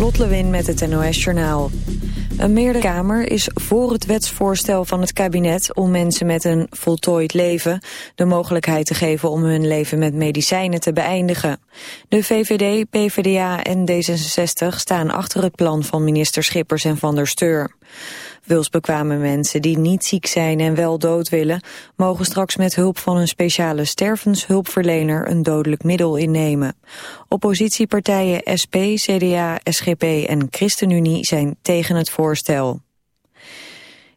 Lot Lewin met het NOS Journaal. Een meerderkamer is voor het wetsvoorstel van het kabinet om mensen met een voltooid leven de mogelijkheid te geven om hun leven met medicijnen te beëindigen. De VVD, PvdA en D66 staan achter het plan van minister Schippers en Van der Steur. Wilsbekwame mensen die niet ziek zijn en wel dood willen... mogen straks met hulp van een speciale stervenshulpverlener een dodelijk middel innemen. Oppositiepartijen SP, CDA, SGP en ChristenUnie zijn tegen het voorstel.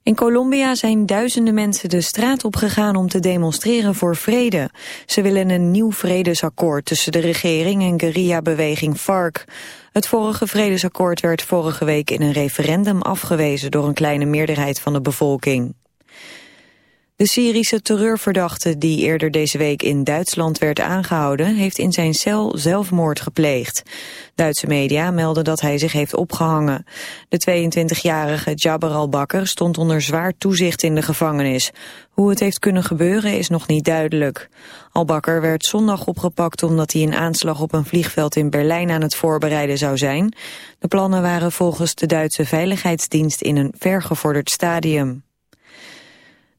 In Colombia zijn duizenden mensen de straat opgegaan om te demonstreren voor vrede. Ze willen een nieuw vredesakkoord tussen de regering en guerrilla-beweging FARC. Het vorige vredesakkoord werd vorige week in een referendum afgewezen door een kleine meerderheid van de bevolking. De Syrische terreurverdachte die eerder deze week in Duitsland werd aangehouden... heeft in zijn cel zelfmoord gepleegd. Duitse media melden dat hij zich heeft opgehangen. De 22-jarige Jabbar al-Bakker stond onder zwaar toezicht in de gevangenis. Hoe het heeft kunnen gebeuren is nog niet duidelijk. Al-Bakker werd zondag opgepakt omdat hij een aanslag op een vliegveld in Berlijn aan het voorbereiden zou zijn. De plannen waren volgens de Duitse Veiligheidsdienst in een vergevorderd stadium.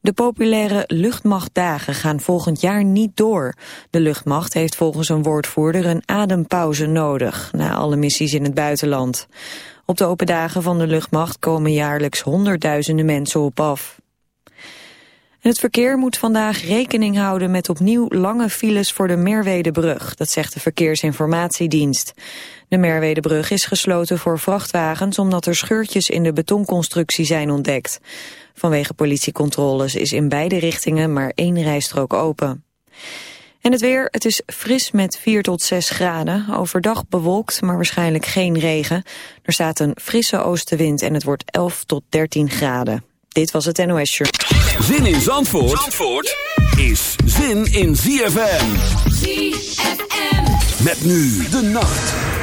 De populaire luchtmachtdagen gaan volgend jaar niet door. De luchtmacht heeft volgens een woordvoerder een adempauze nodig... na alle missies in het buitenland. Op de open dagen van de luchtmacht komen jaarlijks honderdduizenden mensen op af. het verkeer moet vandaag rekening houden met opnieuw lange files voor de Merwedebrug. Dat zegt de Verkeersinformatiedienst. De Merwedebrug is gesloten voor vrachtwagens omdat er scheurtjes in de betonconstructie zijn ontdekt. Vanwege politiecontroles is in beide richtingen maar één rijstrook open. En het weer, het is fris met 4 tot 6 graden. Overdag bewolkt, maar waarschijnlijk geen regen. Er staat een frisse oostenwind en het wordt 11 tot 13 graden. Dit was het NOS Shirt. Zin in Zandvoort, Zandvoort is zin in ZFM. ZFM. Met nu de nacht.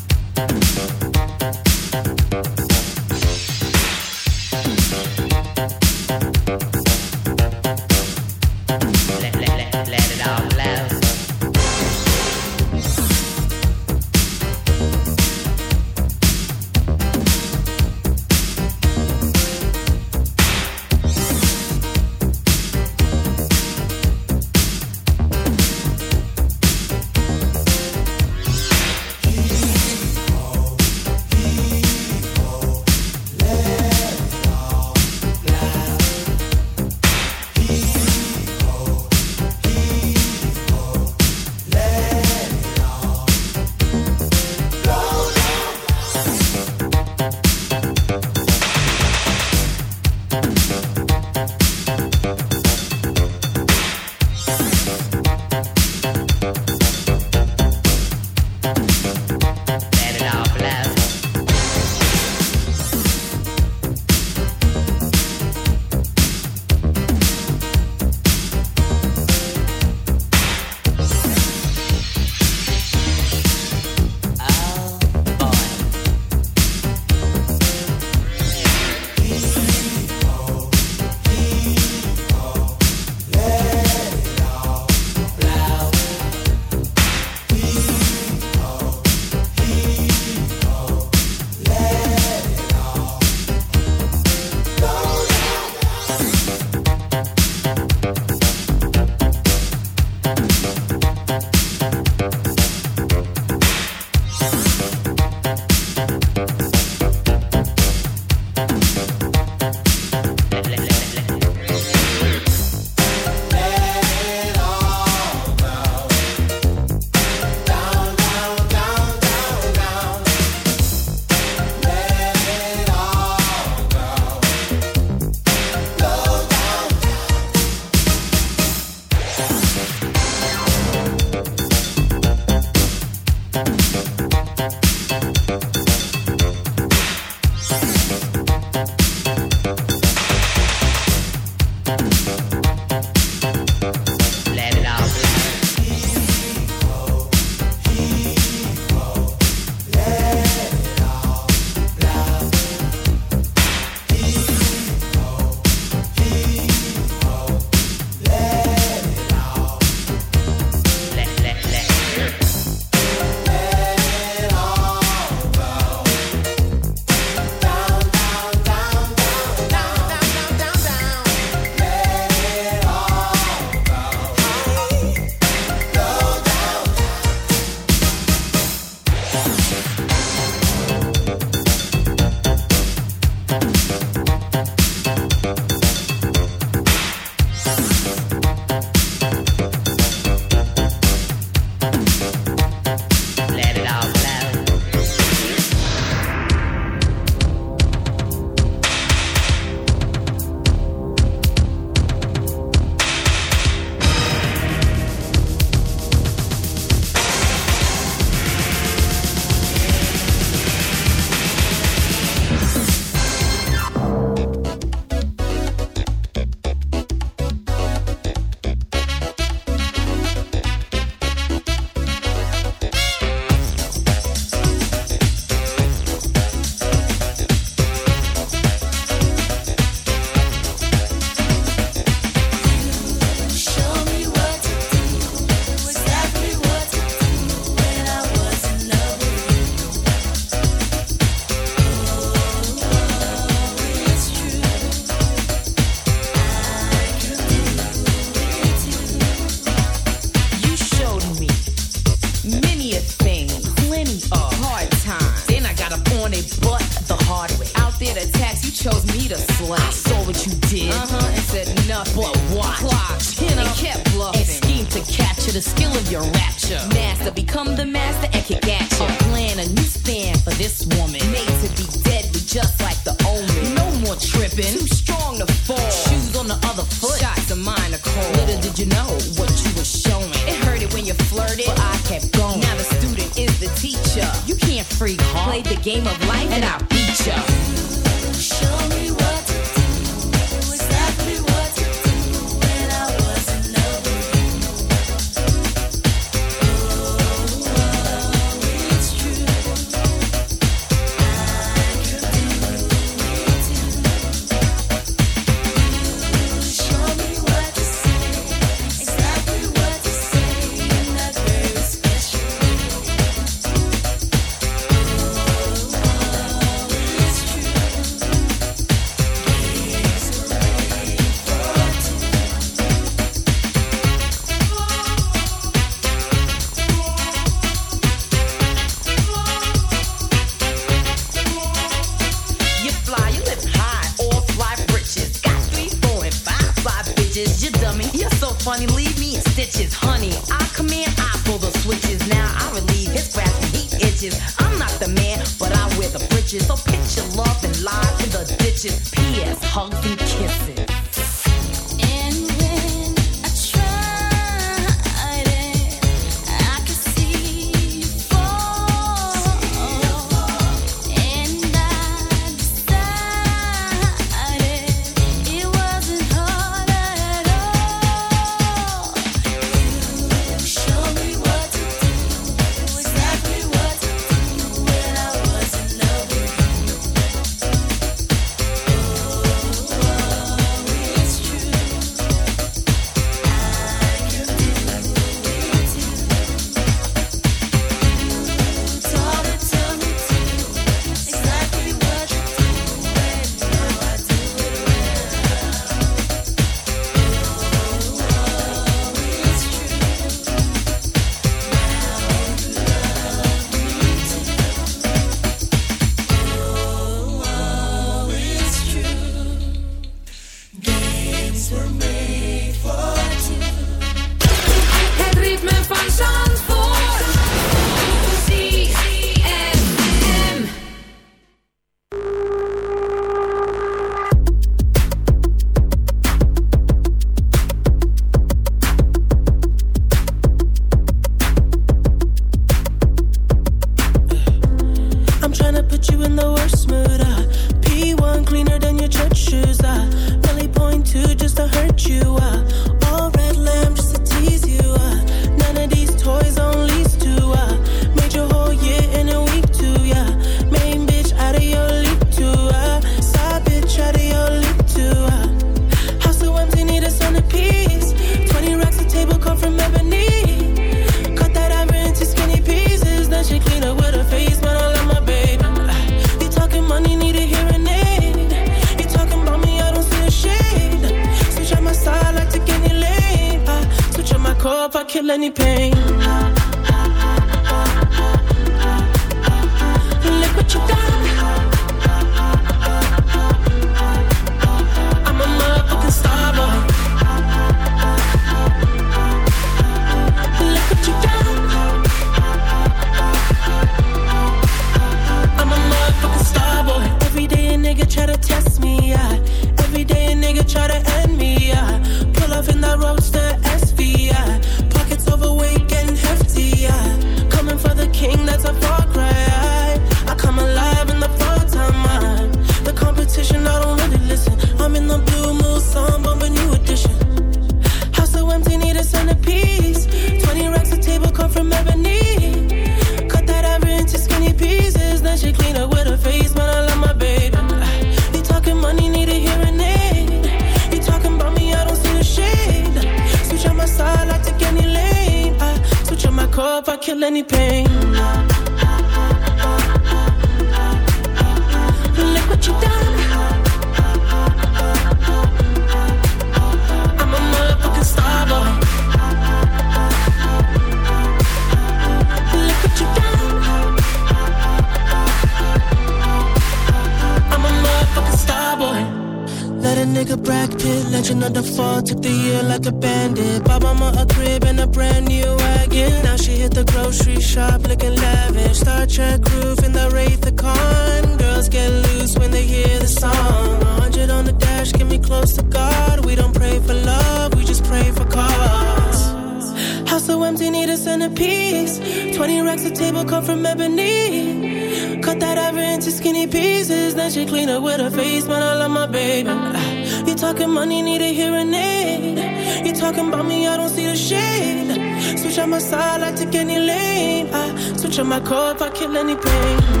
She clean up with her face, man. I love my baby. Uh, you talking money, need a hearing aid. You talking about me, I don't see the shade. Switch on my side, I take any lane. I switch on my core if I kill any pain.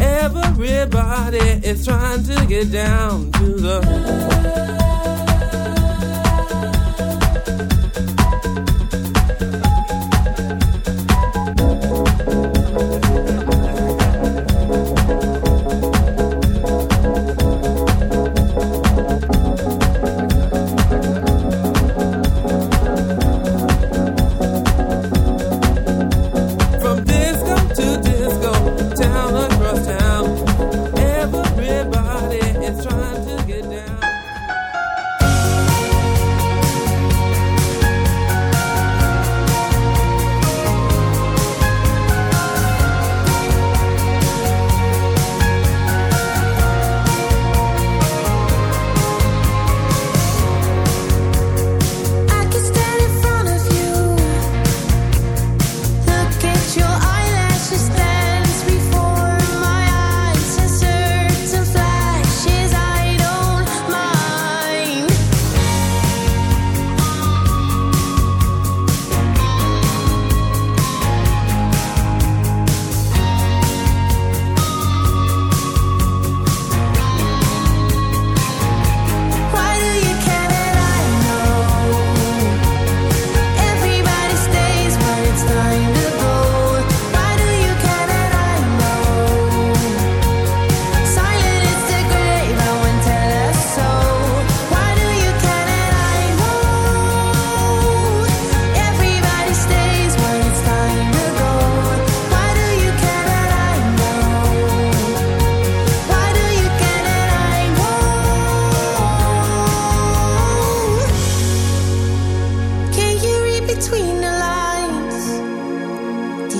Everybody is trying to get down to the.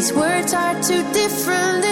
These words are too different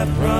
so, and